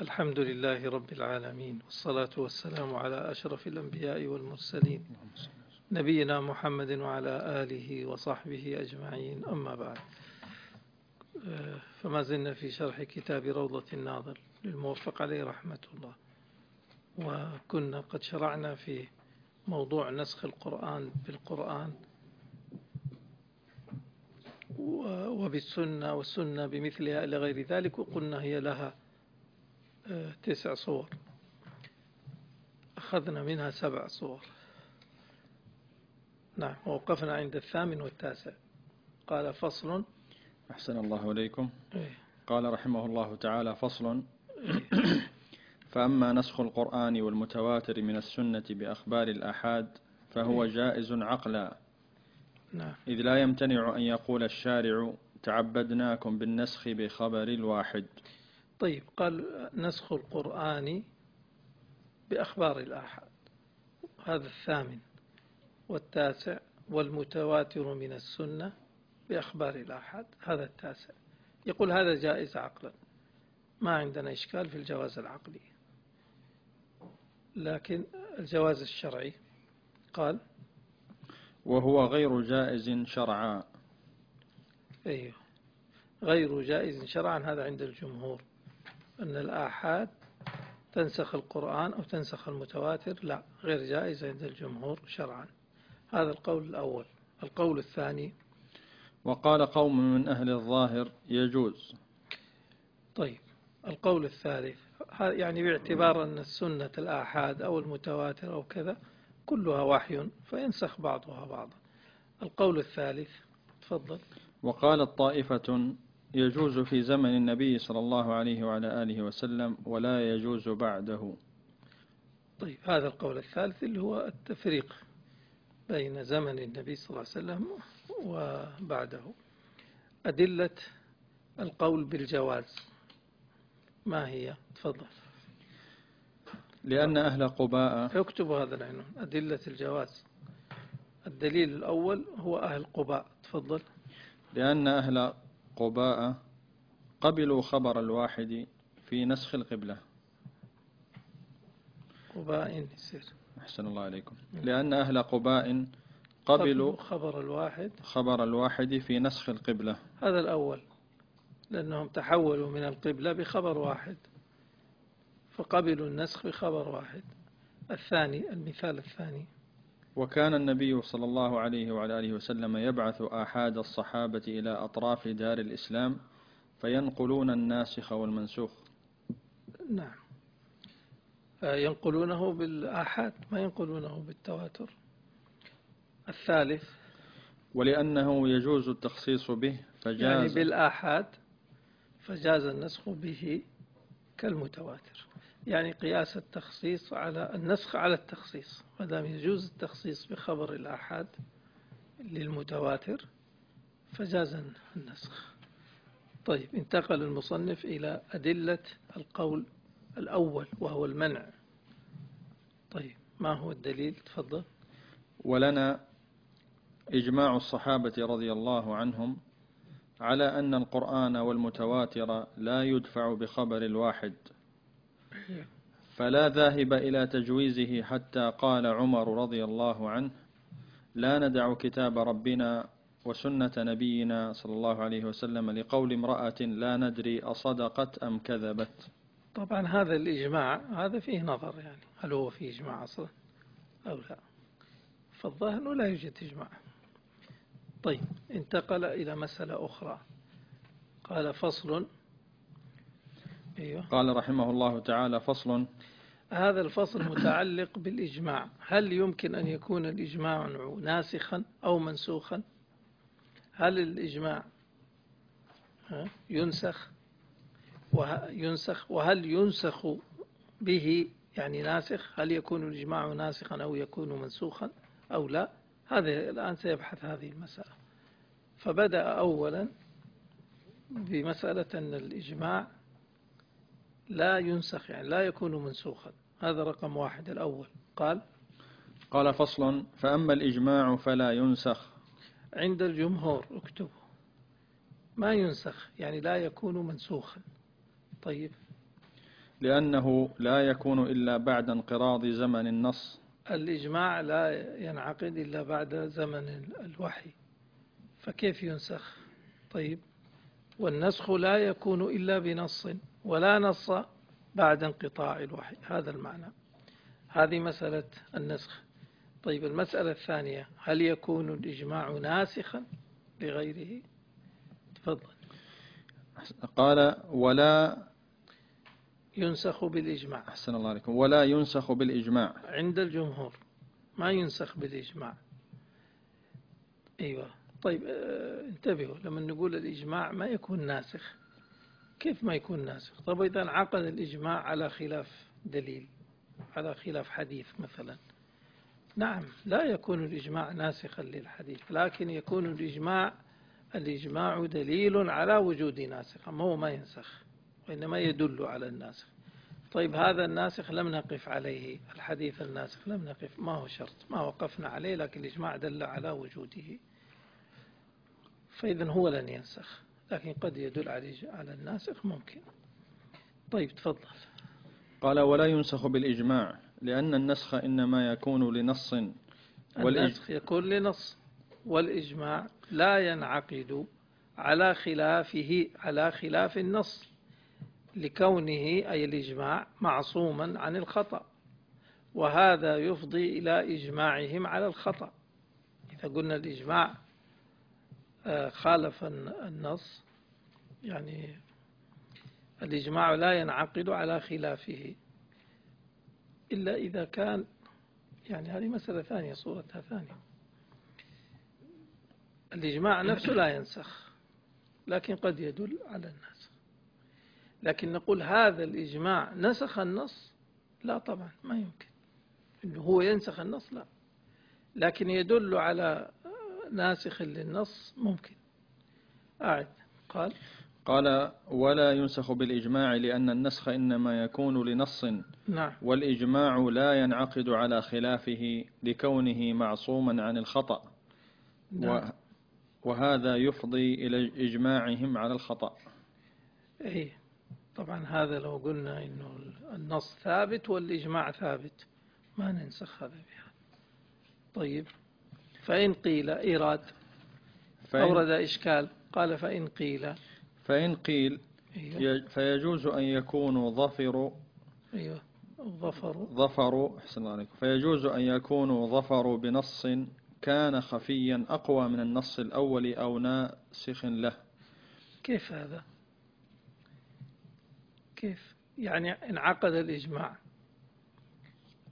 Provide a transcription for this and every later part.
الحمد لله رب العالمين والصلاة والسلام على أشرف الأنبياء والمرسلين نبينا محمد وعلى آله وصحبه أجمعين. أما بعد فما زلنا في شرح كتاب روضة الناظر للموفق عليه رحمة الله وكنا قد شرعنا في موضوع نسخ القرآن بالقرآن وبالسنة والسنة بمثلها إلى غير ذلك وقلنا هي لها تسع صور أخذنا منها سبع صور نعم ووقفنا عند الثامن والتاسع قال فصل أحسن الله إليكم إيه؟ قال رحمه الله تعالى فصل إيه؟ فأما نسخ القرآن والمتواتر من السنة بأخبار الآحاد فهو إيه؟ جائز عقلا نعم. إذ لا يمتنع أن يقول الشارع تعبدناكم بالنسخ بخبر الواحد طيب قال نسخ القرآن بأخبار الآحاد. هذا الثامن والتاسع والمتواتر من السنة بأخبار الآحاد. هذا التاسع. يقول هذا جائز عقلا. ما عندنا إشكال في الجواز العقلي. لكن الجواز الشرعي قال وهو غير جائز شرعا. أيوه. غير جائز شرعا هذا عند الجمهور. أن الآحاد تنسخ القرآن أو تنسخ المتواتر؟ لا غير جائز عند الجمهور شرعا. هذا القول الأول. القول الثاني وقال قوم من أهل الظاهر يجوز. طيب القول الثالث يعني باعتبار أن السنة الآحاد أو المتواتر أو كذا كلها وحي فينسخ بعضها بعضا. القول الثالث تفضل. وقالت طائفة يجوز في زمن النبي صلى الله عليه وعلى آله وسلم ولا يجوز بعده. طيب هذا القول الثالث اللي هو التفريق بين زمن النبي صلى الله عليه وسلم وبعده. أدلة القول بالجواز ما هي؟ تفضل. لأن أهل قباء اكتبوا هذا العنوان أدلة الجواز. الدليل الأول هو أهل قباء تفضل. لأن أهل قباء قبلوا خبر الواحد في نسخ القبلة. قباء يصير. أحسن الله عليكم. لأن أهل قباء قبلوا خبر الواحد. خبر الواحد في نسخ القبلة. هذا الأول لأنهم تحولوا من القبلة بخبر واحد فقبلوا النسخ بخبر واحد. الثاني المثال الثاني. وكان النبي صلى الله عليه وعلى آله وسلم يبعث آحاد الصحابة إلى أطراف دار الإسلام فينقلون الناسخ والمنسوخ. نعم. ينقلونه بالآحاد ما ينقلونه بالتواتر. الثالث. ولأنه يجوز التخصيص به فجاز يعني بالآحاد فجاز النسخ به كالمتواتر. يعني قياس التخصيص على النسخ على التخصيص ما دام يجوز التخصيص بخبر الآحاد للمتواتر فجاز النسخ. طيب انتقل المصنف إلى أدلة القول الأول وهو المنع. طيب ما هو الدليل؟ تفضل. ولنا إجماع الصحابة رضي الله عنهم على أن القرآن والمتواتر لا يدفع بخبر الواحد. فلا ذاهب إلى تجويزه حتى قال عمر رضي الله عنه لا ندع كتاب ربنا وسنة نبينا صلى الله عليه وسلم لقول امرأة لا ندري أصدقت أم كذبت. طبعا هذا الإجماع هذا فيه نظر يعني هل هو فيه إجماع أصلا أو لا؟ فالظاهر لا يوجد إجماع. طيب انتقل إلى مسألة أخرى. قال فصل أيوه. قال رحمه الله تعالى فصل. هذا الفصل متعلق بالإجماع. هل يمكن أن يكون الإجماع ناسخا أو منسوخا؟ هل الإجماع ينسخ؟ ينسخ وهل ينسخ به يعني ناسخ؟ هل يكون الإجماع ناسخا أو يكون منسوخا أو لا؟ هذا الآن سيبحث هذه المسألة. فبدأ أولا بمسألة أن الإجماع لا ينسخ يعني لا يكون منسوخا. هذا رقم واحد الأول. قال قال فصل فأما الإجماع فلا ينسخ. عند الجمهور اكتبوا. ما ينسخ يعني لا يكون منسوخا. طيب. لأنه لا يكون إلا بعد انقراض زمن النص. الإجماع لا ينعقد إلا بعد زمن الوحي. فكيف ينسخ؟ طيب. والنسخ لا يكون إلا بنص. ولا نص بعد انقطاع الوحي. هذا المعنى. هذه مسألة النسخ. طيب المسألة الثانية هل يكون الإجماع ناسخا لغيره؟ تفضل. قال ولا ينسخ بالإجماع. أحسن الله عليكم. ولا ينسخ بالإجماع. عند الجمهور. ما ينسخ بالإجماع. أيوة. طيب آه انتبهوا لما نقول الإجماع ما يكون ناسخ. كيف ما يكون ناسخ؟ طيب إذا عقد الإجماع على خلاف دليل على خلاف حديث مثلا. نعم لا يكون الإجماع ناسخا للحديث لكن يكون الإجماع الإجماع دليل على وجود ناسخ أما هو ما ينسخ وإنما يدل على الناسخ. طيب هذا الناسخ لم نقف عليه الحديث الناسخ لم نقف ما هو شرط؟ ما وقفنا عليه لكن الإجماع دل على وجوده. فإذا هو لن ينسخ. لكن قد يدل على الناسخ ممكن. طيب تفضل. قال ولا ينسخ بالإجماع لأن النسخ إنما يكون لنص. النسخ يكون لنص والإجماع لا ينعقد على خلافه على خلاف النص لكونه أي الإجماع معصوما عن الخطأ. وهذا يفضي إلى إجماعهم على الخطأ. إذا قلنا الإجماع خالف النص. يعني الإجماع لا ينعقد على خلافه. إلا إذا كان يعني هذه مسألة ثانية صورتها ثانية. الإجماع نفسه لا ينسخ لكن قد يدل على النسخ. لكن نقول هذا الإجماع نسخ النص لا طبعا ما يمكن. إنه هو ينسخ النص لا. لكن يدل على ناسخ للنص ممكن. أعد. قال. قال ولا ينسخ بالإجماع لأن النسخ إنما يكون لنص. نعم. والإجماع لا ينعقد على خلافه لكونه معصوما عن الخطأ. نعم. وهذا يفضي إلى إجماعهم على الخطأ. أي طبعا هذا لو قلنا إنه النص ثابت والإجماع ثابت ما ننسخ هذا بها. طيب. فإن قيل إيراد أورد إشكال قال فإن قيل. فإن قيل أيوه. فيجوز أن يكونوا ظفروا أيوه. ظفروا ظفروا أحسن الله عليكم. فيجوز أن يكونوا ظفروا بنص كان خفيا أقوى من النص الأول أو ناسخ له. كيف هذا؟ كيف؟ يعني انعقد الإجماع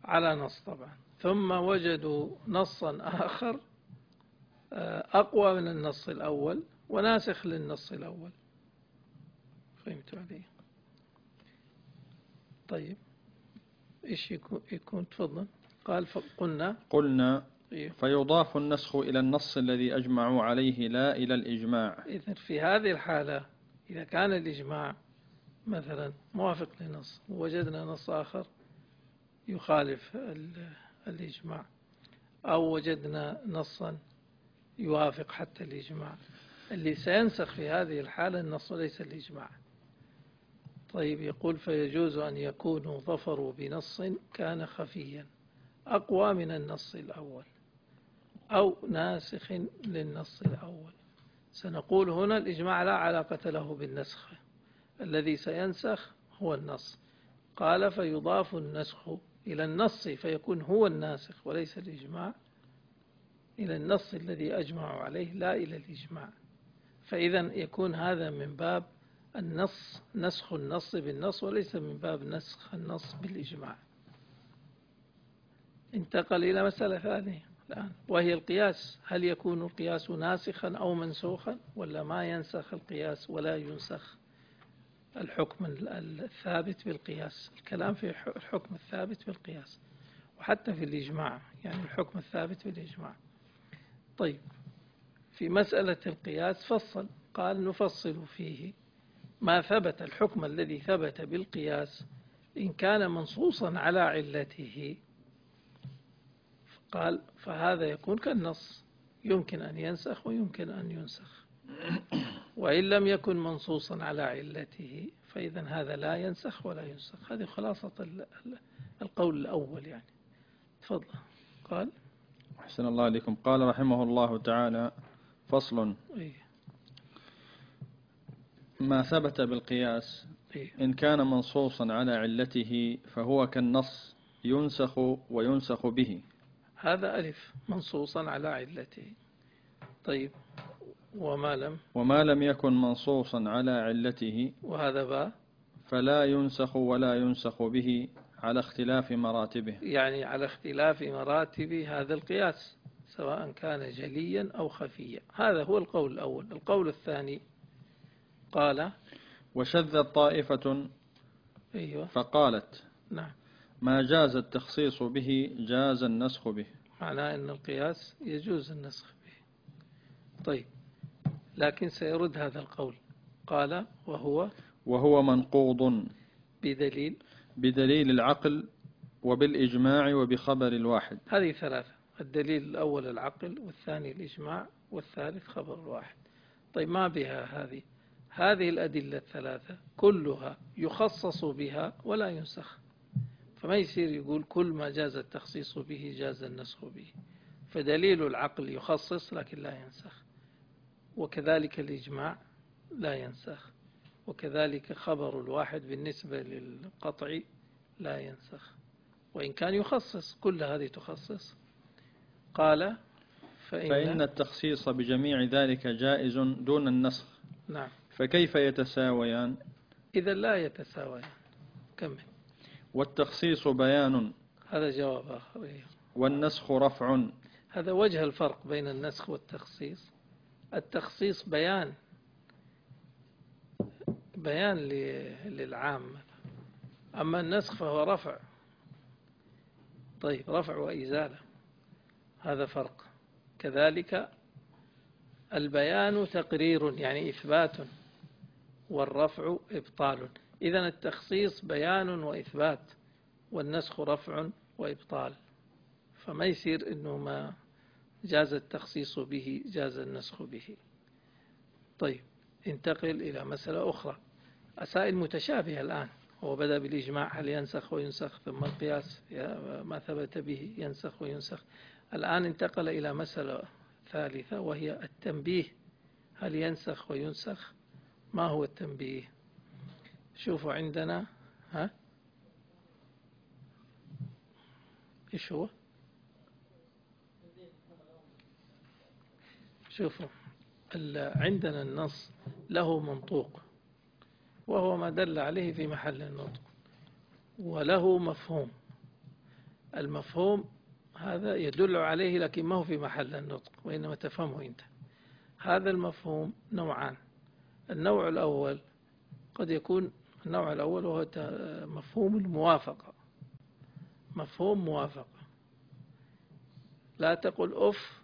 على نص طبعا. ثم وجدوا نصا آخر آه، أقوى من النص الأول وناسخ للنص الأول. فهمت عليه طيب. إيش يكون, يكون؟ تفضل. قال قلنا. قلنا إيه؟ فيضاف النسخ إلى النص الذي أجمعوا عليه لا إلى الإجماع. إذن في هذه الحالة إذا كان الإجماع مثلا موافق لنص ووجدنا نص آخر يخالف الإجماع. أو وجدنا نصا يوافق حتى الإجماع. اللي سينسخ في هذه الحالة النص وليس الإجماع. طيب يقول فيجوز أن يكونوا ظفروا بنص كان خفيا. أقوى من النص الأول. أو ناسخ للنص الأول. سنقول هنا الإجماع لا علاقة له بالنسخ. الذي سينسخ هو النص. قال فيضاف النسخ إلى النص فيكون هو الناسخ وليس الإجماع. إلى النص الذي أجمعوا عليه لا إلى الإجماع. فإذا يكون هذا من باب النص نسخ النص بالنص وليس من باب نسخ النص بالإجماع. انتقل إلى مسألة ثانية الآن وهي القياس. هل يكون القياس ناسخا أو منسوخا؟ ولا ما ينسخ القياس ولا ينسخ الحكم الثابت بالقياس. الكلام في الحكم الثابت بالقياس. وحتى في الإجماع يعني الحكم الثابت بالإجماع. طيب في مسألة القياس فصل. قال نفصل فيه ما ثبت الحكم الذي ثبت بالقياس إن كان منصوصا على علته. قال فهذا يكون كالنص. يمكن أن ينسخ ويمكن أن ينسخ. وإن لم يكن منصوصا على علته فإذا هذا لا ينسخ ولا ينسخ. هذه خلاصة القول الأول يعني. تفضل. قال. أحسن الله عليكم قال رحمه الله تعالى فصل. إيه. ما ثبت بالقياس إيه. إن كان منصوصا على علته فهو كالنص ينسخ وينسخ به. هذا ألف. منصوصا على علته. طيب. وما لم وما لم يكن منصوصا على علته وهذا باء فلا ينسخ ولا ينسخ به على اختلاف مراتبه. يعني على اختلاف مراتب هذا القياس سواء كان جليا أو خفيا. هذا هو القول الأول. القول الثاني قال وشذت طائفة أيوة. فقالت نعم. ما جاز التخصيص به جاز النسخ به. معناه أن القياس يجوز النسخ به. طيب. لكن سيرد هذا القول. قال وهو وهو منقوض. بدليل. بدليل العقل وبالإجماع وبخبر الواحد. هذه ثلاثة الدليل الأول العقل والثاني الإجماع والثالث خبر الواحد. طيب ما بها هذه؟ هذه الأدلة الثلاثة كلها يخصص بها ولا ينسخ. فما يصير يقول كل ما جاز التخصيص به جاز النسخ به. فدليل العقل يخصص لكن لا ينسخ. وكذلك الإجماع لا ينسخ. وكذلك خبر الواحد بالنسبة للقطع لا ينسخ. وإن كان يخصص كل هذه تخصص. قال فإن, فإن التخصيص بجميع ذلك جائز دون النسخ. نعم. فكيف يتساويان؟ إذا لا يتساويان. كمل. والتخصيص بيان. هذا جواب آخر. إيه. والنسخ رفع. هذا وجه الفرق بين النسخ والتخصيص. التخصيص بيان بيان للعام. أما النسخ فهو رفع. طيب رفع وإزالة. هذا فرق. كذلك البيان تقرير يعني إثبات والرفع إبطال. إذا التخصيص بيان وإثبات والنسخ رفع وإبطال. فما يصير إنه ما جاز التخصيص به جاز النسخ به. طيب انتقل إلى مسألة أخرى. أسائل متشابهة الآن. هو بدأ بالإجماع هل ينسخ وينسخ ثم القياس ما ثبت به ينسخ وينسخ. الآن انتقل إلى مسألة ثالثة وهي التنبيه. هل ينسخ وينسخ؟ ما هو التنبيه؟ شوفوا عندنا ها؟ إيش هو؟ شوفوا عندنا النص له منطوق وهو ما دل عليه في محل النطق وله مفهوم. المفهوم هذا يدل عليه لكن ما هو في محل النطق وإنما تفهمه أنت. هذا المفهوم نوعان. النوع الأول قد يكون النوع الأول وهو مفهوم الموافقة. مفهوم موافقة. لا تقل أف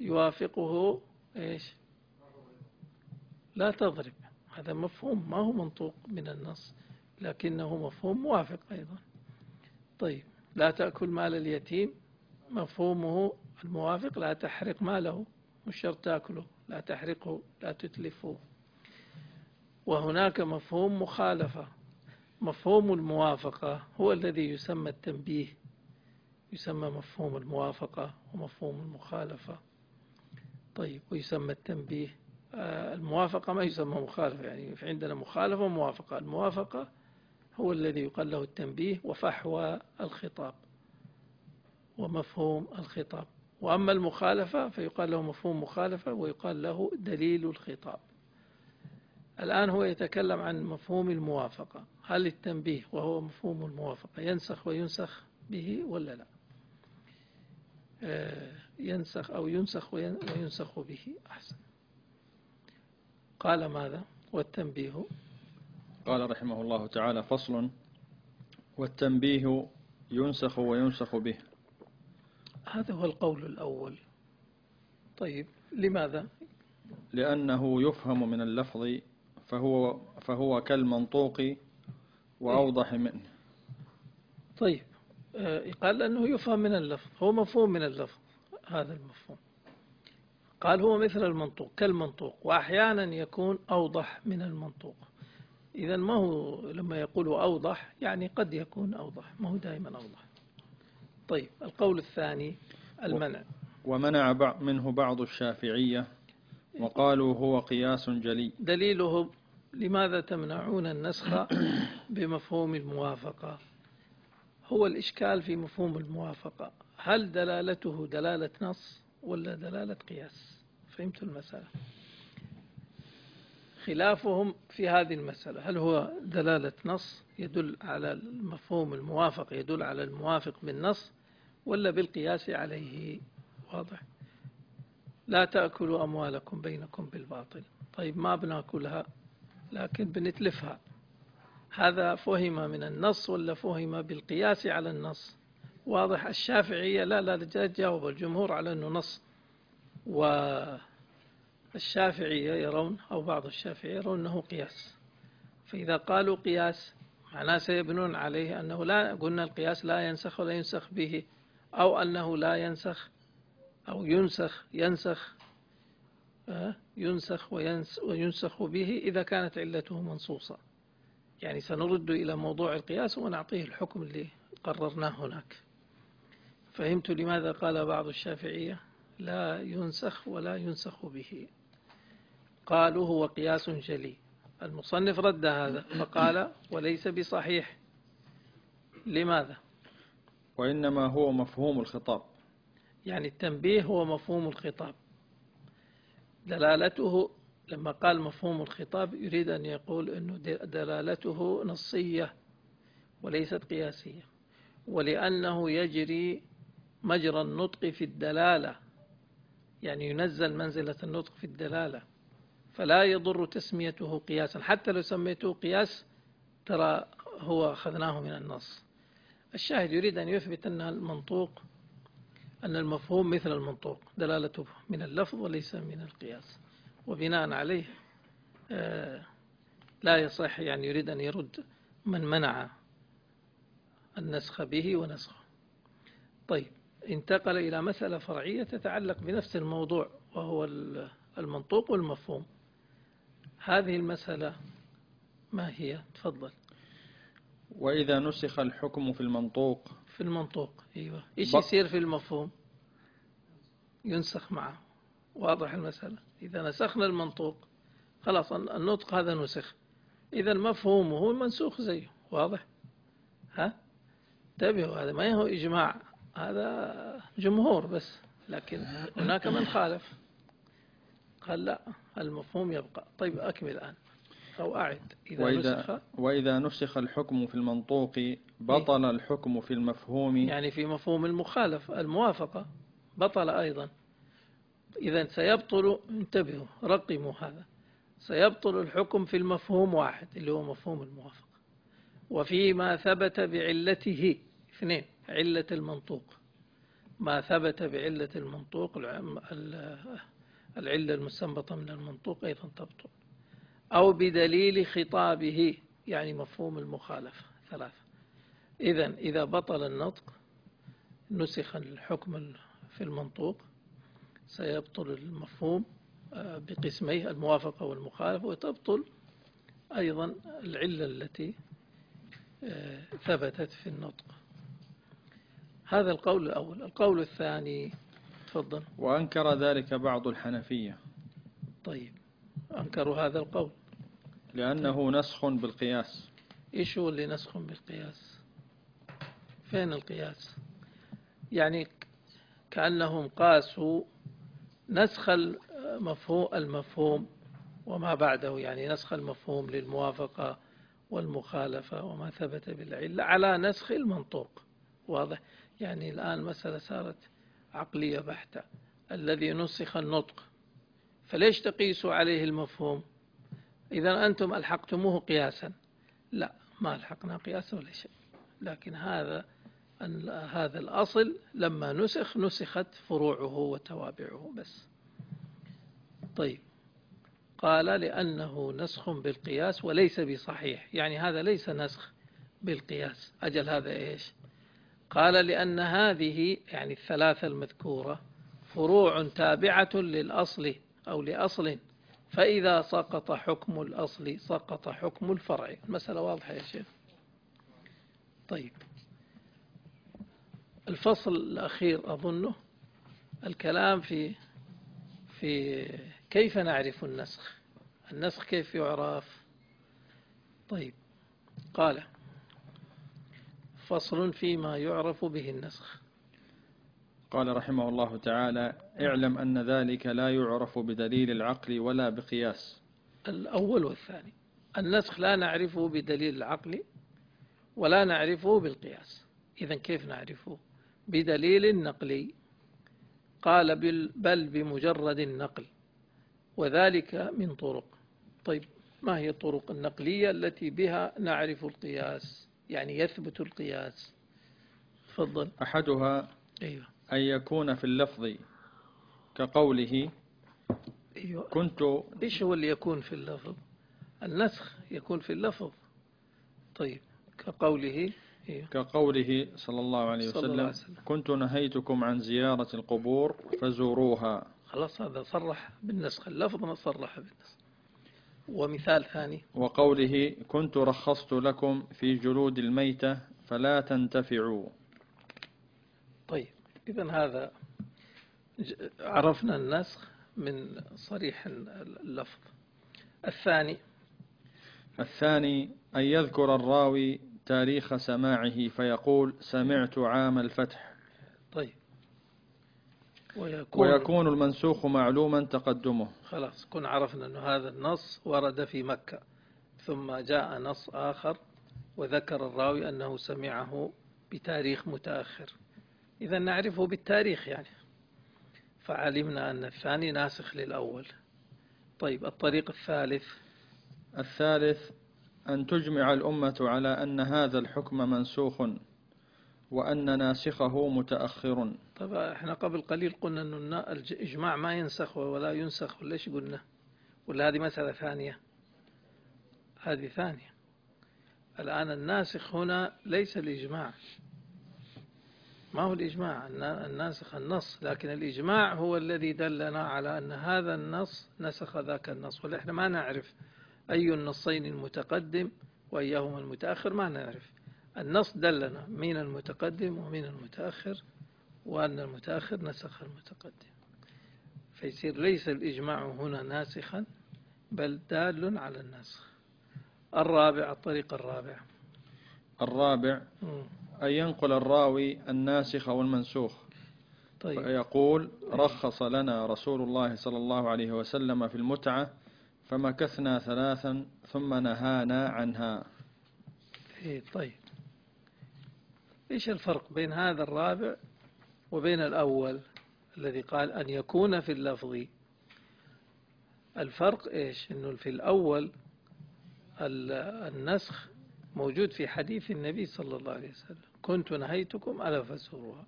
يوافقه إيش؟ لا تضرب. هذا مفهوم ما هو منطوق من النص لكنه مفهوم موافق أيضا. طيب لا تأكل مال اليتيم. مفهومه الموافق لا تحرق ماله. مش شرط تأكله لا تحرقه لا تتلفه. وهناك مفهوم مخالفة. مفهوم الموافقة هو الذي يسمى التنبيه. يسمى مفهوم الموافقة ومفهوم المخالفة. طيب ويسمى التنبيه. آه، الموافقة ما يسمى مخالفة يعني في عندنا مخالفة وموافقة. الموافقة هو الذي يقال له التنبيه وفحوى الخطاب ومفهوم الخطاب. وأما المخالفة فيقال له مفهوم مخالفة ويقال له دليل الخطاب. الآن هو يتكلم عن مفهوم الموافقة. هل التنبيه وهو مفهوم الموافقة ينسخ وينسخ به ولا لا؟ ينسخ أو ينسخ وينسخ به أحسن. قال ماذا؟ والتنبيه. قال رحمه الله تعالى فصل والتنبيه ينسخ وينسخ به. هذا هو القول الأول. طيب لماذا؟ لأنه يفهم من اللفظ فهو, فهو كالمنطوق وأوضح منه. طيب آه، قال لأنه يفهم من اللفظ هو مفهوم من اللفظ هذا المفهوم. قال هو مثل المنطوق كالمنطوق وأحيانا يكون أوضح من المنطوق. إذا ما هو لما يقول أوضح يعني قد يكون أوضح ما هو دائما أوضح. طيب القول الثاني المنع. ومنع منه بعض الشافعية وقالوا هو قياس جلي. دليله لماذا تمنعون النسخ بمفهوم الموافقة؟ هو الإشكال في مفهوم الموافقة. هل دلالته دلالة نص ولا دلالة قياس؟ فهمت المسألة. خلافهم في هذه المسألة. هل هو دلالة نص يدل على المفهوم الموافق يدل على الموافق بالنص ولا بالقياس عليه؟ واضح. لا تأكلوا أموالكم بينكم بالباطل. طيب ما بنأكلها؟ لكن بنتلفها. هذا فهم من النص ولا فهم بالقياس على النص؟ واضح. الشافعية لا لا جاوب الجمهور على أنه نص. والشافعية يرون أو بعض الشافعية يرون أنه قياس. فإذا قالوا قياس معناه سيبنون عليه أنه لا قلنا القياس لا ينسخ ولا ينسخ به أو أنه لا ينسخ أو ينسخ ينسخ آه، ينسخ وينسخ به إذا كانت علته منصوصة. يعني سنرد إلى موضوع القياس ونعطيه الحكم اللي قررناه هناك. فهمت لماذا قال بعض الشافعية لا ينسخ ولا ينسخ به. قالوا هو قياس جلي. المصنف رد هذا فقال وليس بصحيح. لماذا؟ وإنما هو مفهوم الخطاب. يعني التنبيه هو مفهوم الخطاب. دلالته لما قال مفهوم الخطاب يريد أن يقول أنه دلالته نصية وليست قياسية ولأنه يجري مجرى النطق في الدلالة يعني ينزل منزلة النطق في الدلالة فلا يضر تسميته قياسا. حتى لو سميته قياس ترى هو أخذناه من النص. الشاهد يريد أن يثبت أن المنطوق أن المفهوم مثل المنطوق دلالته من اللفظ وليس من القياس. وبناء عليه آه، لا يصح يعني يريد أن يرد من منع النسخ به ونسخه. طيب انتقل إلى مسألة فرعية تتعلق بنفس الموضوع وهو المنطوق والمفهوم. هذه المسألة ما هي؟ تفضل. وإذا نسخ الحكم في المنطوق. في المنطوق أيوة. إيش يصير في المفهوم؟ ينسخ معه. واضح المسألة. إذا نسخنا المنطوق خلاص النطق هذا نسخ. إذا مفهومه منسوخ زيه. واضح؟ ها؟ انتبهوا هذا ما هو إجماع. هذا جمهور بس. لكن هناك من خالف. قال لا المفهوم يبقى. طيب أكمل الآن. أو أعد. إذا وإذا, نسخ. وإذا نسخ الحكم في المنطوق بطل الحكم في المفهوم. يعني في مفهوم المخالف الموافقة بطل أيضا. إذا سيبطل انتبهوا رقموا هذا. سيبطل الحكم في المفهوم واحد اللي هو مفهوم الموافقة. وفيما ثبت بعلته اثنين علة المنطوق. ما ثبت بعلة المنطوق العلة المستنبطة من المنطوق أيضا تبطل. أو بدليل خطابه يعني مفهوم المخالفة ثلاثة. إذا إذا بطل النطق نسخ الحكم في المنطوق سيبطل المفهوم آه، بقسميه الموافقة والمخالفة وتبطل أيضا العلة التي آه، ثبتت في النطق. هذا القول الأول. القول الثاني تفضل. وأنكر ذلك بعض الحنفية. طيب. أنكروا هذا القول. لأنه نسخ بالقياس. إيش هو اللي نسخ بالقياس؟ فين القياس؟ يعني كأنهم قاسوا نسخ المفهوم, المفهوم وما بعده يعني نسخ المفهوم للموافقة والمخالفة وما ثبت بالعلة على نسخ المنطوق. واضح؟ يعني الآن المسألة صارت عقلية بحتة. الذي نسخ النطق فليش تقيسوا عليه المفهوم؟ إذا أنتم ألحقتموه قياسا. لا ما ألحقنا قياسا ولا شيء. لكن هذا هذا الأصل لما نسخ نسخت فروعه وتوابعه بس. طيب. قال لأنه نسخ بالقياس وليس بصحيح. يعني هذا ليس نسخ بالقياس. أجل هذا إيش؟ قال لأن هذه يعني الثلاثة المذكورة فروع تابعة للأصل أو لأصل. فإذا سقط حكم الأصل سقط حكم الفرع. المسألة واضحة يا شيخ؟ طيب. الفصل الأخير أظنه الكلام في في كيف نعرف النسخ؟ النسخ كيف يعرف؟ طيب قال فصل فيما يعرف به النسخ. قال رحمه الله تعالى اعلم أن ذلك لا يعرف بدليل العقل ولا بقياس. الأول والثاني النسخ لا نعرفه بدليل العقل ولا نعرفه بالقياس. إذا كيف نعرفه؟ بدليل نقلي قال بل بمجرد النقل وذلك من طرق طيب ما هي الطرق النقلية التي بها نعرف القياس يعني يثبت القياس تفضل أحدها أيوة. أن يكون في اللفظ كقوله أيوة. كنت إيش هو اللي يكون في اللفظ النسخ يكون في اللفظ طيب كقوله. كقوله صلى الله عليه وسلم, الله عليه وسلم. كنت نهيتكم عن زيارة القبور فزوروها. خلاص هذا صرح بالنسخ اللفظ ما صرح بالنسخ. ومثال ثاني. وقوله كنت رخصت لكم في جلود الميتة فلا تنتفعوا. طيب إذا هذا عرفنا النسخ من صريح اللفظ. الثاني. الثاني أن يذكر الراوي تاريخ سماعه فيقول سمعت عام الفتح. طيب. ويكون, ويكون المنسوخ معلوما تقدمه. خلاص كن عرفنا أن هذا النص ورد في مكة. ثم جاء نص آخر وذكر الراوي أنه سمعه بتاريخ متأخر. إذا نعرفه بالتاريخ يعني. فعلمنا أن الثاني ناسخ للأول. طيب الطريق الثالث؟ الثالث أن تجمع الأمة على أن هذا الحكم منسوخ وأن ناسخه متأخر. طيب إحنا قبل قليل قلنا أن الإجماع ما ينسخ ولا ينسخ ولا إيش قلنا؟ ولا هذه مسألة ثانية؟ هذه ثانية. الآن الناسخ هنا ليس الإجماع. ما هو الإجماع؟ الناسخ النص لكن الإجماع هو الذي دلنا على أن هذا النص نسخ ذاك النص ونحن ما نعرف أي النصين المتقدم وأيهما المتأخر ما نعرف. النص دلنا من المتقدم ومن المتأخر وأن المتأخر نسخ المتقدم. فيصير ليس الإجماع هنا ناسخا بل دال على النسخ. الرابع الطريق الرابع. الرابع أن ينقل الراوي الناسخ والمنسوخ. طيب. فيقول رخص لنا رسول الله صلى الله عليه وسلم في المتعة فمكثنا ثلاثا ثم نهانا عنها. إيه طيب. إيش الفرق بين هذا الرابع وبين الأول الذي قال أن يكون في اللفظ؟ الفرق إيش؟ أنه في الأول النسخ موجود في حديث النبي صلى الله عليه وسلم. كنت نهيتكم ألا فسروها.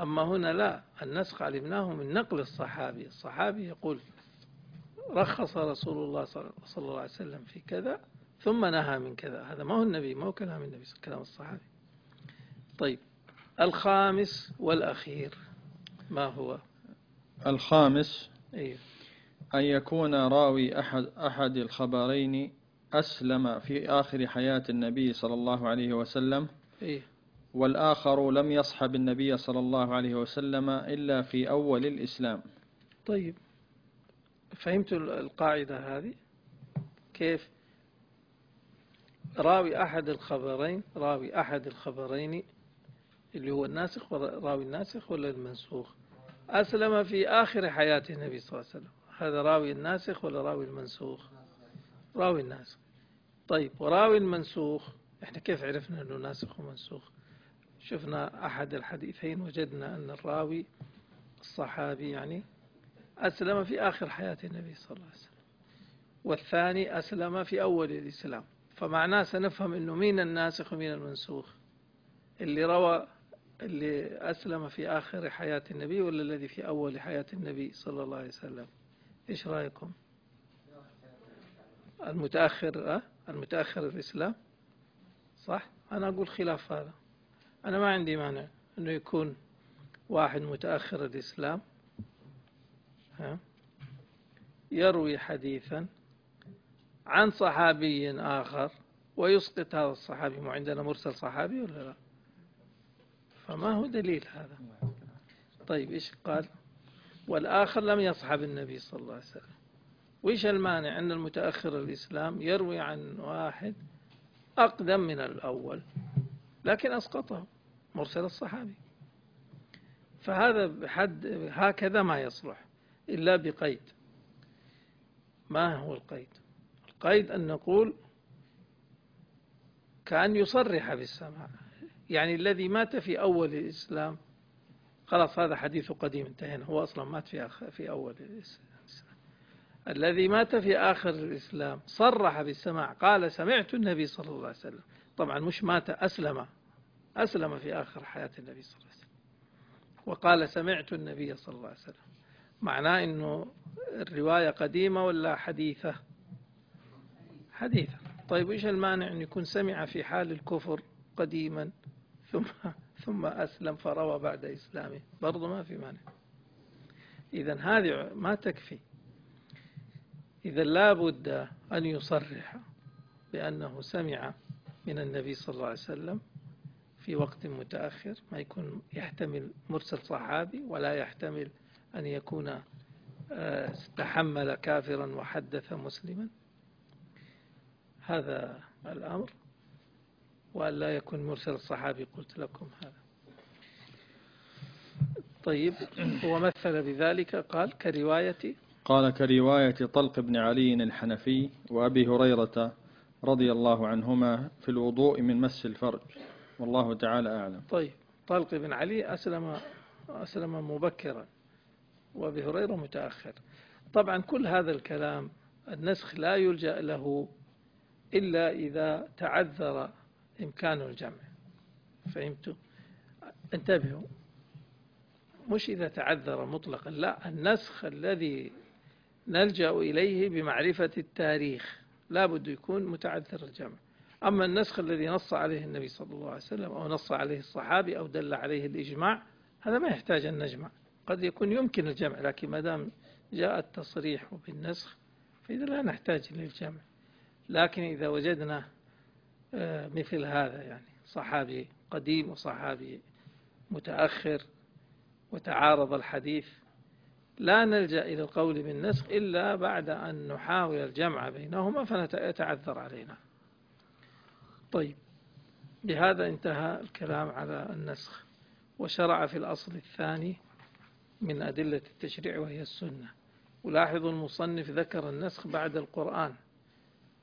أما هنا لا النسخ علمناه من نقل الصحابي. الصحابي يقول رخص رسول الله صلى الله عليه وسلم في كذا ثم نهى من كذا. هذا ما هو النبي ما هو كلام النبي كلام الصحابي. طيب الخامس والأخير ما هو؟ الخامس أيه. أن يكون راوي أحد, أحد الخبرين أسلم في آخر حياة النبي صلى الله عليه وسلم. إيه؟ والآخر لم يصحب النبي صلى الله عليه وسلم إلا في أول الإسلام. طيب. فهمت القاعدة هذه؟ كيف؟ راوي أحد الخبرين راوي أحد الخبرين اللي هو الناسخ راوي الناسخ ولا المنسوخ؟ أسلم في آخر حياة النبي صلى الله عليه وسلم. هذا راوي الناسخ ولا راوي المنسوخ؟ راوي الناسخ. طيب وراوي المنسوخ إحنا كيف عرفنا إنه ناسخ ومنسوخ؟ شفنا أحد الحديثين وجدنا أن الراوي الصحابي يعني أسلم في آخر حياة النبي صلى الله عليه وسلم. والثاني أسلم في أول الإسلام. فمعناه سنفهم إنه مين الناسخ ومين المنسوخ؟ اللي روى اللي أسلم في آخر حياة النبي ولا الذي في أول حياة النبي صلى الله عليه وسلم؟ إيش رأيكم؟ المتأخر أه؟ المتأخر الإسلام؟ صح؟ أنا أقول خلاف هذا. أنا ما عندي مانع أنه يكون واحد متأخر الإسلام يروي حديثا عن صحابي آخر ويسقط هذا الصحابي مو عندنا مرسل صحابي ولا لا؟ فما هو دليل هذا؟ طيب إيش قال؟ والآخر لم يصحب النبي صلى الله عليه وسلم. وإيش المانع أن المتأخر الإسلام يروي عن واحد أقدم من الأول لكن أسقطه مرسل الصحابي؟ فهذا بحد هكذا ما يصلح. إلا بقيد. ما هو القيد؟ القيد أن نقول كأن يصرح بالسماع يعني الذي مات في أول الإسلام خلاص هذا حديث قديم انتهينا. هو أصلا مات في, في أول الإسلام. الذي مات في آخر الإسلام صرح بالسماع قال سمعت النبي صلى الله عليه وسلم. طبعا مش مات أسلم أسلم في آخر حياة النبي صلى الله عليه وسلم. وقال سمعت النبي صلى الله عليه وسلم. معناه أنه الرواية قديمة ولا حديثة؟ حديثة. طيب إيش المانع أن يكون سمع في حال الكفر قديما ثم ثم أسلم فروى بعد إسلامه؟ برضو ما في مانع. إذا هذه ما تكفي. إذا لا بد أن يصرح بأنه سمع من النبي صلى الله عليه وسلم في وقت متأخر ما يكون يحتمل مرسل صحابي ولا يحتمل أن يكون آه، تحمل كافرا وحدث مسلما. هذا الأمر. وأن لا يكون مرسل الصحابي قلت لكم هذا. طيب ومثل بذلك قال كرواية قال كرواية طلق بن علي الحنفي وأبي هريرة رضي الله عنهما في الوضوء من مس الفرج. والله تعالى أعلم. طيب طلق بن علي أسلم أسلم مبكرا. وأبي هريرة متأخر. طبعا كل هذا الكلام النسخ لا يلجأ له إلا إذا تعذر إمكان الجمع. فهمتوا انتبهوا. مش إذا تعذر مطلقا لا النسخ الذي نلجأ إليه بمعرفة التاريخ لا بد يكون متعذر الجمع. أما النسخ الذي نص عليه النبي صلى الله عليه وسلم أو نص عليه الصحابي أو دل عليه الإجماع هذا ما يحتاج أن نجمع. قد يكون يمكن الجمع لكن ما دام جاء التصريح بالنسخ فإذا لا نحتاج للجمع لكن إذا وجدنا آه، مثل هذا يعني صحابي قديم وصحابي متأخر وتعارض الحديث لا نلجأ إلى القول بالنسخ إلا بعد أن نحاول الجمع بينهما فنتعذر علينا. طيب بهذا انتهى الكلام على النسخ. وشرع في الأصل الثاني من أدلة التشريع وهي السنة. ولاحظوا المصنف ذكر النسخ بعد القرآن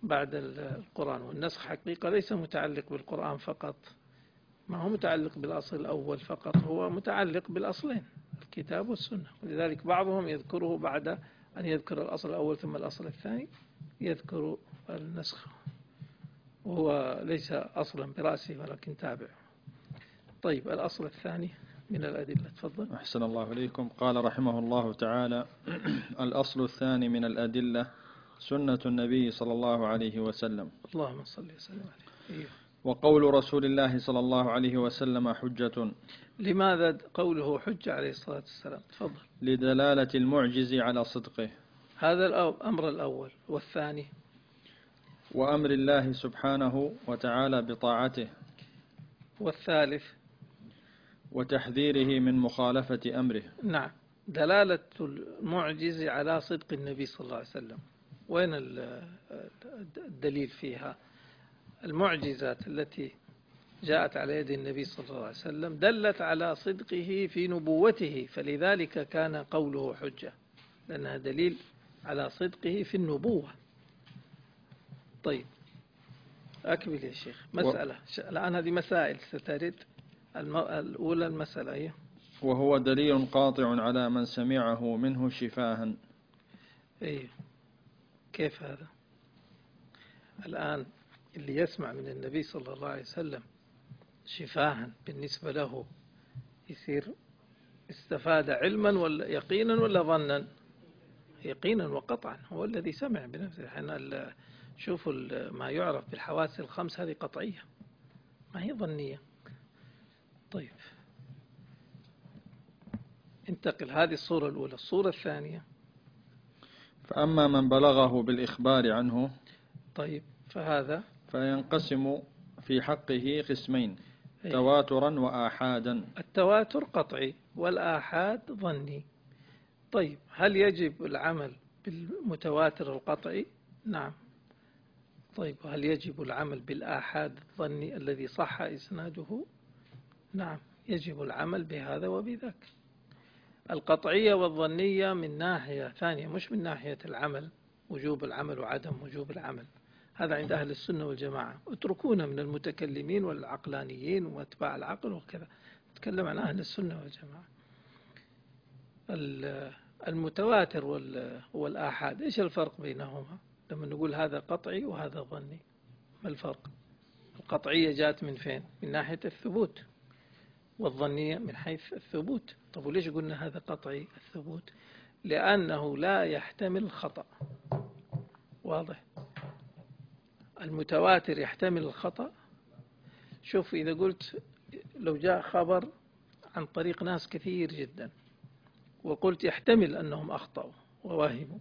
بعد القرآن. والنسخ حقيقة ليس متعلق بالقرآن فقط. ما هو متعلق بالأصل الأول فقط هو متعلق بالأصلين الكتاب والسنة. ولذلك بعضهم يذكره بعد أن يذكر الأصل الأول ثم الأصل الثاني يذكر النسخ. وهو ليس أصلا برأسه ولكن تابع طيب الأصل الثاني. من الأدلة. تفضل. أحسن الله إليكم. قال رحمه الله تعالى الأصل الثاني من الأدلة سنة النبي صلى الله عليه وسلم. اللهم صل وسلم عليه. إيه. وقول رسول الله صلى الله عليه وسلم حجة. لماذا قوله حجة عليه الصلاة والسلام؟ تفضل. لدلالة المعجز على صدقه. هذا الأمر الأول. والثاني؟ وأمر الله سبحانه وتعالى بطاعته. والثالث؟ وتحذيره من مخالفة أمره. نعم. دلالة المعجز على صدق النبي صلى الله عليه وسلم. وين الدليل فيها؟ المعجزات التي جاءت على يد النبي صلى الله عليه وسلم دلت على صدقه في نبوته فلذلك كان قوله حجة لأنها دليل على صدقه في النبوة. طيب أكمل يا شيخ. مسألة. الآن هذه مسائل سترد. الأولى المسألة هي؟ وهو دليل قاطع على من سمعه منه شفاها. أي كيف هذا؟ الآن اللي يسمع من النبي صلى الله عليه وسلم شفاها بالنسبة له يصير استفاد علما ولا يقينا ولا ظنا؟ يقينا وقطعا. هو الذي سمع بنفسه. إحنا شوفوا ما يعرف بالحواس الخمس هذه قطعية. ما هي ظنية؟ طيب. انتقل هذه الصورة الأولى. الصورة الثانية. فأما من بلغه بالإخبار عنه طيب فهذا؟ فينقسم في حقه قسمين أيه تواترا وآحادا. التواتر قطعي والآحاد ظني. طيب هل يجب العمل بالمتواتر القطعي؟ نعم. طيب هل يجب العمل بالآحاد الظني الذي صح إسناده؟ نعم يجب العمل بهذا وبذاك. القطعية والظنية من ناحية ثانية مش من ناحية العمل وجوب العمل وعدم وجوب العمل. هذا عند أهل السنة والجماعة. اتركونا من المتكلمين والعقلانيين وأتباع العقل وكذا. نتكلم عن أهل السنة والجماعة. المتواتر والآحاد إيش الفرق بينهما؟ لما نقول هذا قطعي وهذا ظني ما الفرق؟ القطعية جاءت من فين؟ من ناحية الثبوت. والظنية من حيث الثبوت. طب وليش قلنا هذا قطعي الثبوت؟ لأنه لا يحتمل الخطأ. واضح؟ المتواتر يحتمل الخطأ. شوف إذا قلت لو جاء خبر عن طريق ناس كثير جدا وقلت يحتمل أنهم أخطأوا ووهموا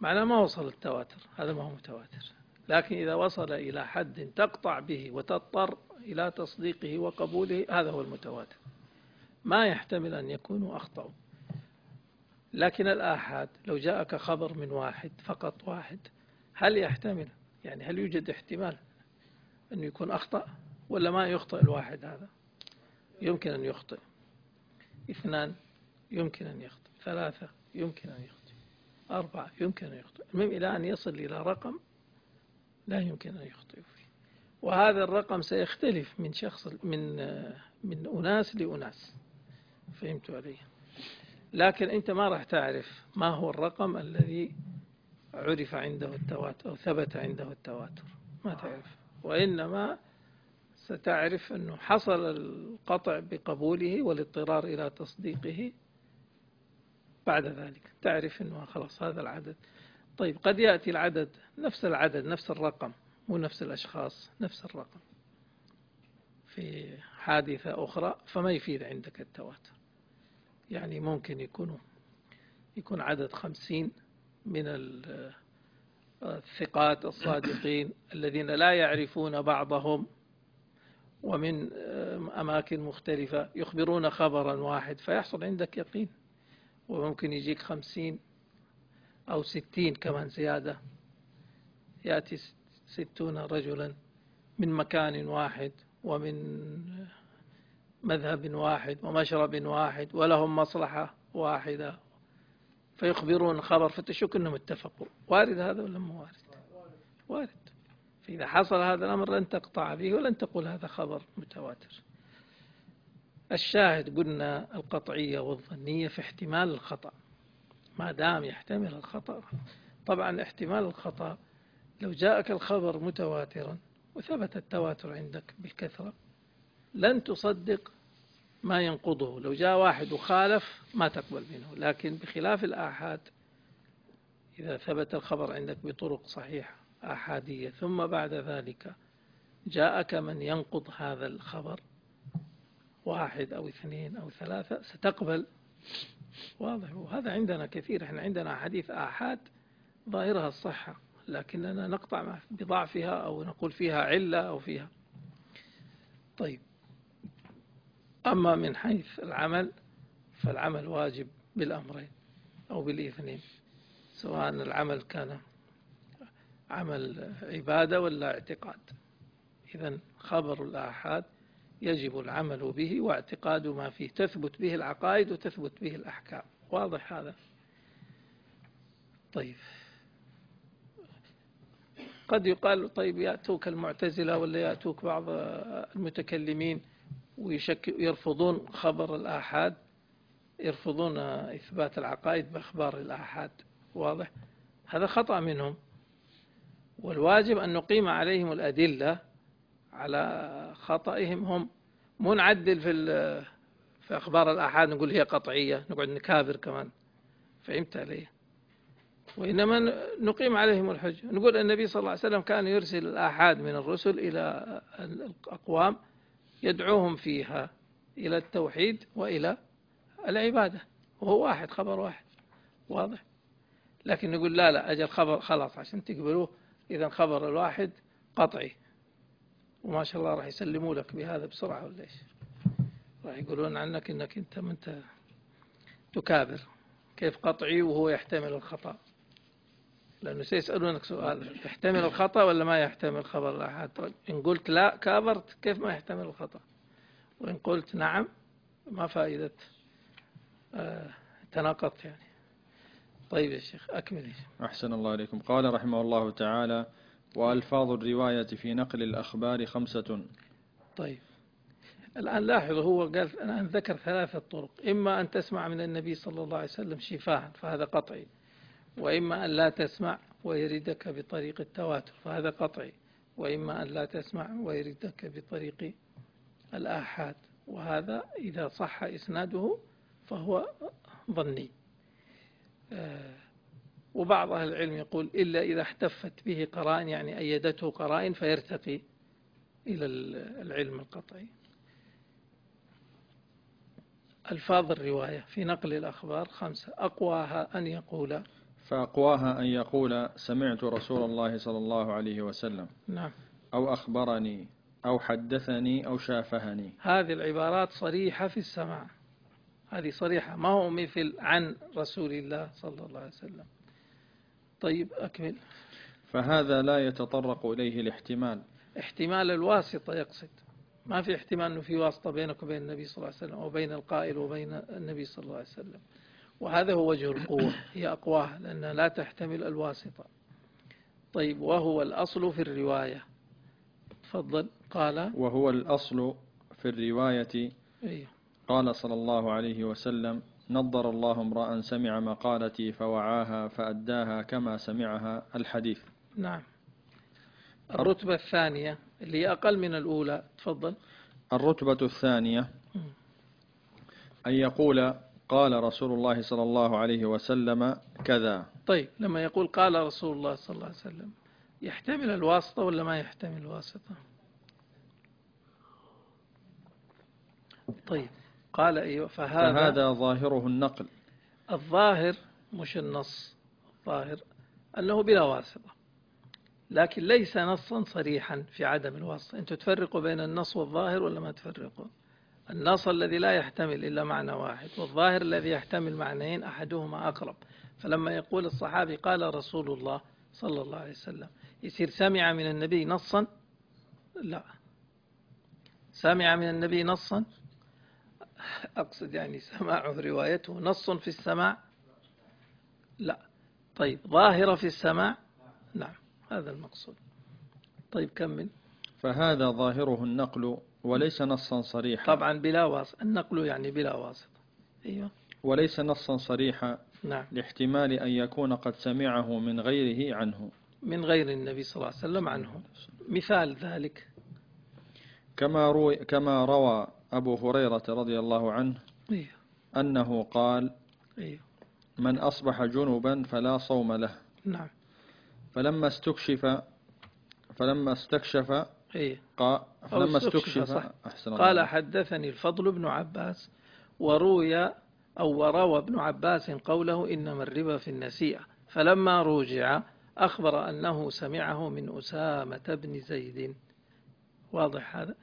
معناه ما وصل التواتر. هذا ما هو متواتر. لكن إذا وصل إلى حد تقطع به وتضطر إلى تصديقه وقبوله هذا هو المتواتر. ما يحتمل أن يكونوا أخطأوا لكن الآحاد لو جاءك خبر من واحد فقط واحد هل يحتمل؟ يعني هل يوجد احتمال أن يكون أخطأ؟ ولا ما يخطئ الواحد هذا؟ يمكن أن يخطئ. اثنان يمكن أن يخطئ. ثلاثة يمكن أن يخطئ. أربعة يمكن أن يخطئ. المهم إلى أن يصل إلى رقم لا يمكن أن يخطئ فيه. وهذا الرقم سيختلف من شخص من من أناس لأناس. فهمت علي؟ لكن أنت ما راح تعرف ما هو الرقم الذي عرف عنده التواتر أو ثبت عنده التواتر. ما تعرف. وإنما ستعرف أنه حصل القطع بقبوله والاضطرار إلى تصديقه بعد ذلك. تعرف أنه خلاص هذا العدد. طيب قد يأتي العدد نفس العدد نفس الرقم. مو نفس الأشخاص نفس الرقم. في حادثة أخرى فما يفيد عندك التواتر. يعني ممكن يكونوا يكون عدد خمسين من الثقات الصادقين الذين لا يعرفون بعضهم ومن أماكن مختلفة يخبرون خبرا واحد فيحصل عندك يقين. وممكن يجيك خمسين أو ستين كمان زيادة. يأتي ستون رجلا من مكان واحد ومن مذهب واحد ومشرب واحد ولهم مصلحة واحدة. فيخبرون خبر فتشك أنهم اتفقوا. وارد هذا ولا مو وارد؟ وارد. فإذا حصل هذا الأمر لن تقطع به ولن تقول هذا خبر متواتر. الشاهد قلنا القطعية والظنية في احتمال الخطأ. ما دام يحتمل الخطأ. طبعا احتمال الخطأ لو جاءك الخبر متواترا وثبت التواتر عندك بالكثرة لن تصدق ما ينقضه. لو جاء واحد وخالف ما تقبل منه. لكن بخلاف الآحاد إذا ثبت الخبر عندك بطرق صحيحة آحادية ثم بعد ذلك جاءك من ينقض هذا الخبر واحد أو اثنين أو ثلاثة ستقبل. واضح. وهذا عندنا كثير. إحنا عندنا حديث آحاد ظاهرها الصحة. لكننا نقطع بضعفها أو نقول فيها علة أو فيها. طيب. أما من حيث العمل فالعمل واجب بالأمرين أو بالإثنين سواء العمل كان عمل عبادة ولا اعتقاد. إذا خبر الآحاد يجب العمل به واعتقاد ما فيه تثبت به العقائد وتثبت به الأحكام. واضح هذا؟ طيب. قد يقال طيب يأتوك المعتزلة ولا يأتوك بعض المتكلمين ويرفضون خبر الآحاد يرفضون إثبات العقائد بأخبار الآحاد واضح؟ هذا خطأ منهم. والواجب أن نقيم عليهم الأدلة على خطئهم هم مو نعدل في في أخبار الآحاد نقول هي قطعية نقعد نكابر كمان. فهمت علي؟ وإنما نقيم عليهم الحجة. نقول النبي صلى الله عليه وسلم كان يرسل الآحاد من الرسل إلى الأقوام يدعوهم فيها إلى التوحيد وإلى العبادة. وهو واحد خبر واحد واضح. لكن نقول لا لا أجل خبر خلاص عشان تقبلوه. إذا خبر الواحد قطعي. وما شاء الله راح يسلموا لك بهذا بسرعة ولا إيش؟ راح يقولون عنك إنك أنت منت تكابر. كيف قطعي وهو يحتمل الخطأ. لأنه سيسألونك سؤال يحتمل الخطأ ولا ما يحتمل خبر الأحد؟ طيب إن قلت لا كابرت كيف ما يحتمل الخطأ؟ وإن قلت نعم ما فائدة آه تناقضت يعني. طيب يا شيخ أكمل أحسن الله عليكم قال رحمه الله تعالى وألفاظ الرواية في نقل الأخبار خمسة. طيب الآن لاحظوا هو قال الآن ذكر ثلاثة طرق إما أن تسمع من النبي صلى الله عليه وسلم شفاها فهذا قطعي. وإما أن لا تسمع ويردك بطريق التواتر فهذا قطعي. وإما أن لا تسمع ويردك بطريق الآحاد. وهذا إذا صح إسناده فهو ظني. آه، وبعض أهل العلم يقول إلا إذا احتفت به قرائن يعني أيدته قرائن فيرتقي إلى العلم القطعي. ألفاظ الرواية في نقل الأخبار خمسة. أقواها أن يقول فأقواها أن يقول سمعت رسول الله صلى الله عليه وسلم. نعم. أو أخبرني أو حدثني أو شافهني. هذه العبارات صريحة في السماع. هذه صريحة. ما هو مثل عن رسول الله صلى الله عليه وسلم؟ طيب أكمل. فهذا لا يتطرق إليه الاحتمال. احتمال الواسطة يقصد. ما في احتمال أنه في واسطة بينك وبين النبي صلى الله عليه وسلم أو بين القائل وبين النبي صلى الله عليه وسلم. وهذا هو وجه القوة هي أقواها لأنها لا تحتمل الواسطة. طيب وهو الأصل في الرواية. تفضل. قال. وهو الأصل في الرواية. أيه. قال صلى الله عليه وسلم نضر الله امرأ سمع مقالتي فوعاها فأداها كما سمعها الحديث. نعم. الرتبة الثانية اللي أقل من الأولى. تفضل. الرتبة الثانية أن يقول قال رسول الله صلى الله عليه وسلم كذا. طيب لما يقول قال رسول الله صلى الله عليه وسلم يحتمل الواسطة ولا ما يحتمل الواسطة؟ طيب قال أيوة فهذا, فهذا ظاهره النقل. الظاهر مش النص الظاهر أنه بلا واسطة لكن ليس نصا صريحا في عدم الواسطة. أنتم تفرقوا بين النص والظاهر ولا ما تفرقوا؟ النص الذي لا يحتمل إلا معنى واحد والظاهر الذي يحتمل معنيين أحدهما أقرب. فلما يقول الصحابي قال رسول الله صلى الله عليه وسلم يصير سمع من النبي نصا؟ لا. سمع من النبي نصا؟ أقصد يعني سماعه روايته نص في السماع؟ لا. طيب ظاهرة في السماع؟ نعم هذا المقصود. طيب كمل. فهذا ظاهره النقل وليس نصا صريحا. طبعا بلا واسطة. النقل يعني بلا واسطة. أيوة. وليس نصا صريحا نعم. لاحتمال أن يكون قد سمعه من غيره عنه. من غير النبي صلى الله عليه وسلم عنه. مثال ذلك. كما روي كما روى أبو هريرة رضي الله عنه أيوة. أنه قال أيوة. من أصبح جنبا فلا صوم له. نعم. فلما استكشف فلما استكشف إيه؟ قال فلما استكشف أحسن قال حدثني الفضل بن عباس وروي أو وروى ابن عباس قوله إنما الربا في النسيئة. فلما رجع أخبر أنه سمعه من أسامة بن زيد. واضح هذا؟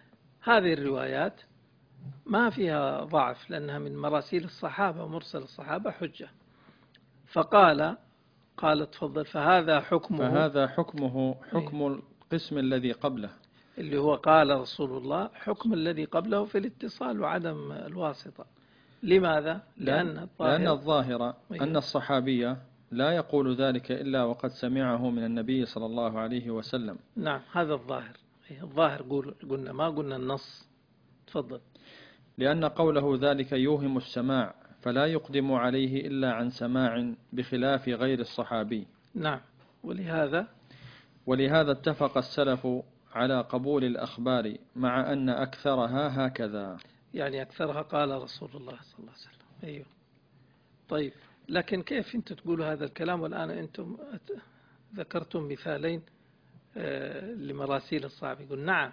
هذه الروايات ما فيها ضعف لأنها من مراسيل الصحابة ومرسل الصحابة حجة. فقال قال تفضل فهذا حكمه. فهذا حكمه حكم إيه؟ القسم الذي قبله. اللي هو قال رسول الله حكم الذي قبله في الاتصال وعدم الواسطة. لماذا؟ لأن الظاهر, لأن الظاهر إيه؟ أن الصحابية لا يقول ذلك إلا وقد سمعه من النبي صلى الله عليه وسلم. نعم هذا الظاهر. إيه، الظاهر قلنا ما قلنا النص. تفضل. لأن قوله ذلك يوهم السماع فلا يقدم عليه إلا عن سماع بخلاف غير الصحابي. نعم. ولهذا؟ ولهذا اتفق السلف على قبول الأخبار مع أن أكثرها هكذا. يعني أكثرها قال رسول الله صلى الله عليه وسلم. أيوه. طيب لكن كيف أنتم تقولوا هذا الكلام؟ والآن أنتم ذكرتم مثالين آه، لمراسيل الصعب. يقول نعم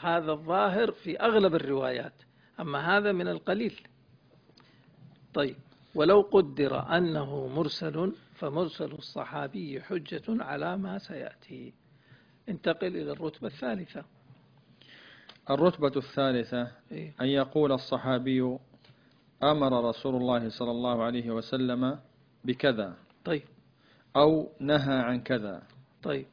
هذا الظاهر في أغلب الروايات أما هذا من القليل. طيب ولو قدر أنه مرسل فمرسل الصحابي حجة على ما سيأتي. انتقل إلى الرتبة الثالثة. الرتبة الثالثة إيه؟ أن يقول الصحابي أمر رسول الله صلى الله عليه وسلم بكذا. طيب. أو نهى عن كذا. طيب.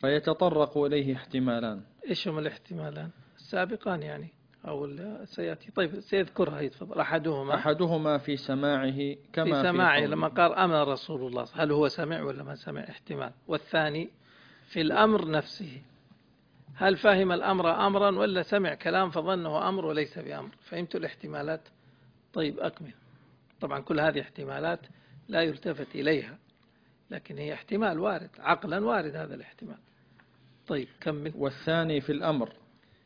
فيتطرق إليه احتمالان. إيش هم الاحتمالان؟ السابقان يعني أو سيأتي. طيب سيذكرها يتفضل أحدهما. أحدهما في سماعه كما في سماعه في لما قال أمر رسول الله هل هو سمع ولا ما سمع؟ احتمال. والثاني في الأمر نفسه هل فهم الأمر أمرا ولا سمع كلام فظنه أمر وليس بأمر فهمت الاحتمالات طيب أكمل طبعا كل هذه احتمالات لا يلتفت إليها لكن هي احتمال وارد عقلا وارد هذا الاحتمال طيب كمل والثاني في الأمر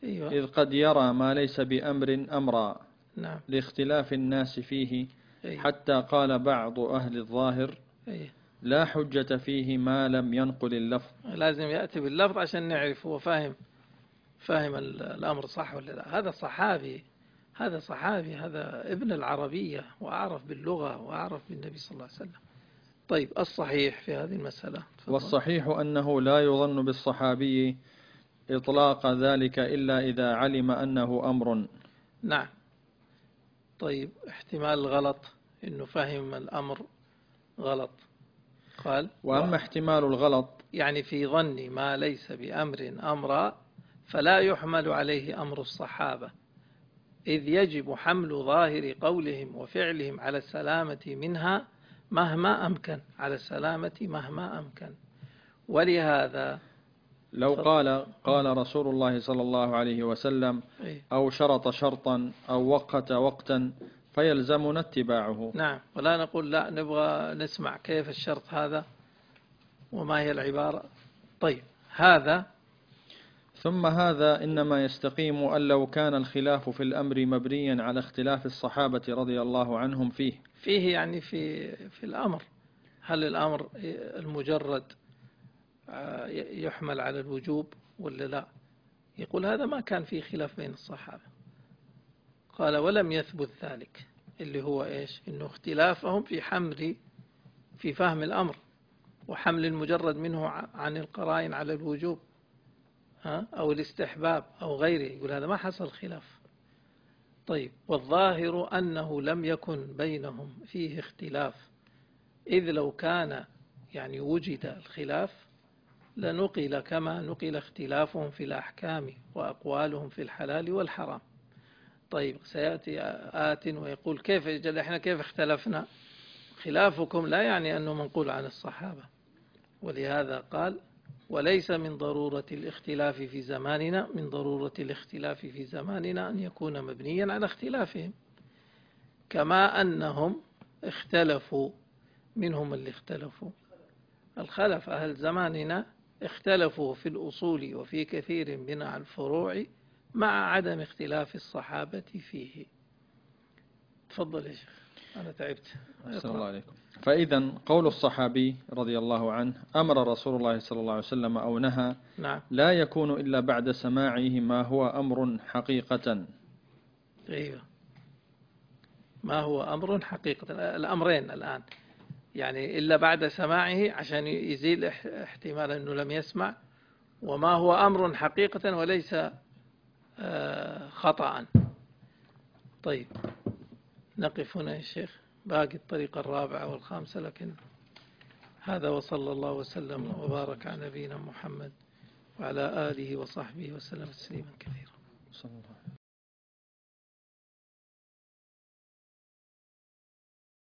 أيوة. إذ قد يرى ما ليس بأمر أمرا نعم. لاختلاف الناس فيه أيوة. حتى قال بعض أهل الظاهر أيوة. لا حجة فيه ما لم ينقل اللفظ. لازم يأتي باللفظ عشان نعرف هو فاهم فاهم الأمر صح ولا لا. هذا صحابي هذا صحابي هذا ابن العربية وأعرف باللغة وأعرف بالنبي صلى الله عليه وسلم. طيب الصحيح في هذه المسألة؟ والصحيح أنه لا يظن بالصحابي إطلاق ذلك إلا إذا علم أنه أمر. نعم. طيب احتمال الغلط أنه فهم الأمر غلط. قال وأما احتمال الغلط يعني في ظن ما ليس بأمر أمرا فلا يحمل عليه أمر الصحابة إذ يجب حمل ظاهر قولهم وفعلهم على السلامة منها مهما أمكن على السلامة مهما أمكن ولهذا لو قال قال رسول الله صلى الله عليه وسلم إيه. أو شرط شرطا أو وقت وقتا فيلزمنا اتباعه. نعم ولا نقول لا نبغى نسمع كيف الشرط هذا وما هي العبارة. طيب هذا ثم هذا إنما يستقيم أن لو كان الخلاف في الأمر مبنيا على اختلاف الصحابة رضي الله عنهم فيه. فيه يعني في في الأمر. هل الأمر المجرد آه، يحمل على الوجوب ولا لا؟ يقول هذا ما كان فيه خلاف بين الصحابة. قال ولم يثبت ذلك اللي هو إيش؟ إنه اختلافهم في حمل في فهم الأمر وحمل المجرد منه عن القرائن على الوجوب ها؟ أو الاستحباب أو غيره يقول هذا ما حصل خلاف. طيب والظاهر أنه لم يكن بينهم فيه اختلاف. إذ لو كان يعني وجد الخلاف لنقل كما نقل اختلافهم في الأحكام وأقوالهم في الحلال والحرام. طيب سيأتي آت ويقول كيف جل إحنا كيف اختلفنا؟ خلافكم لا يعني أنه منقول عن الصحابة. ولهذا قال وليس من ضرورة الاختلاف في زماننا من ضرورة الاختلاف في زماننا أن يكون مبنيا على اختلافهم. كما أنهم اختلفوا منهم اللي اختلفوا. الخلف أهل زماننا اختلفوا في الأصول وفي كثير من الفروع مع عدم اختلاف الصحابة فيه. تفضل يا شيخ أنا تعبت. السلام الله عليكم. فإذا قول الصحابي رضي الله عنه أمر رسول الله صلى الله عليه وسلم أو نهى نعم. لا يكون إلا بعد سماعه ما هو أمر حقيقة. أيوة. ما هو أمر حقيقة؟ الأمرين الآن. يعني إلا بعد سماعه عشان يزيل احتمال أنه لم يسمع. وما هو أمر حقيقة وليس خطأ. طيب نقف هنا يا شيخ. باقي الطريقة الرابعة والخامسة لكن هذا وصلى الله وسلم وبارك على نبينا محمد وعلى آله وصحبه وسلم تسليما كثيرا. صلى الله عليه